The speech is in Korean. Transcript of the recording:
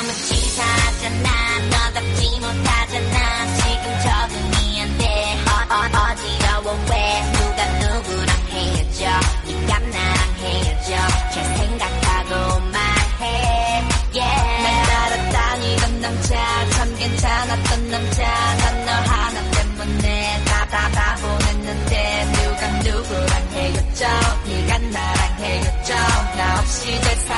너무 치사하잖아. 너답지 못하잖아. 지금 적응이 안돼. 어, 어, 어지러워. 왜? 누가 누구랑 헤어져? 네가 나랑 헤어져. 잘 생각하고 말해. Yeah. 날 따라다니던 남자. 참 괜찮았던 남자. 난 너 하나 때문에 다다다 보냈는데 누가 누구랑 헤어져? 네가 나랑 헤어져. 나 없이 잘살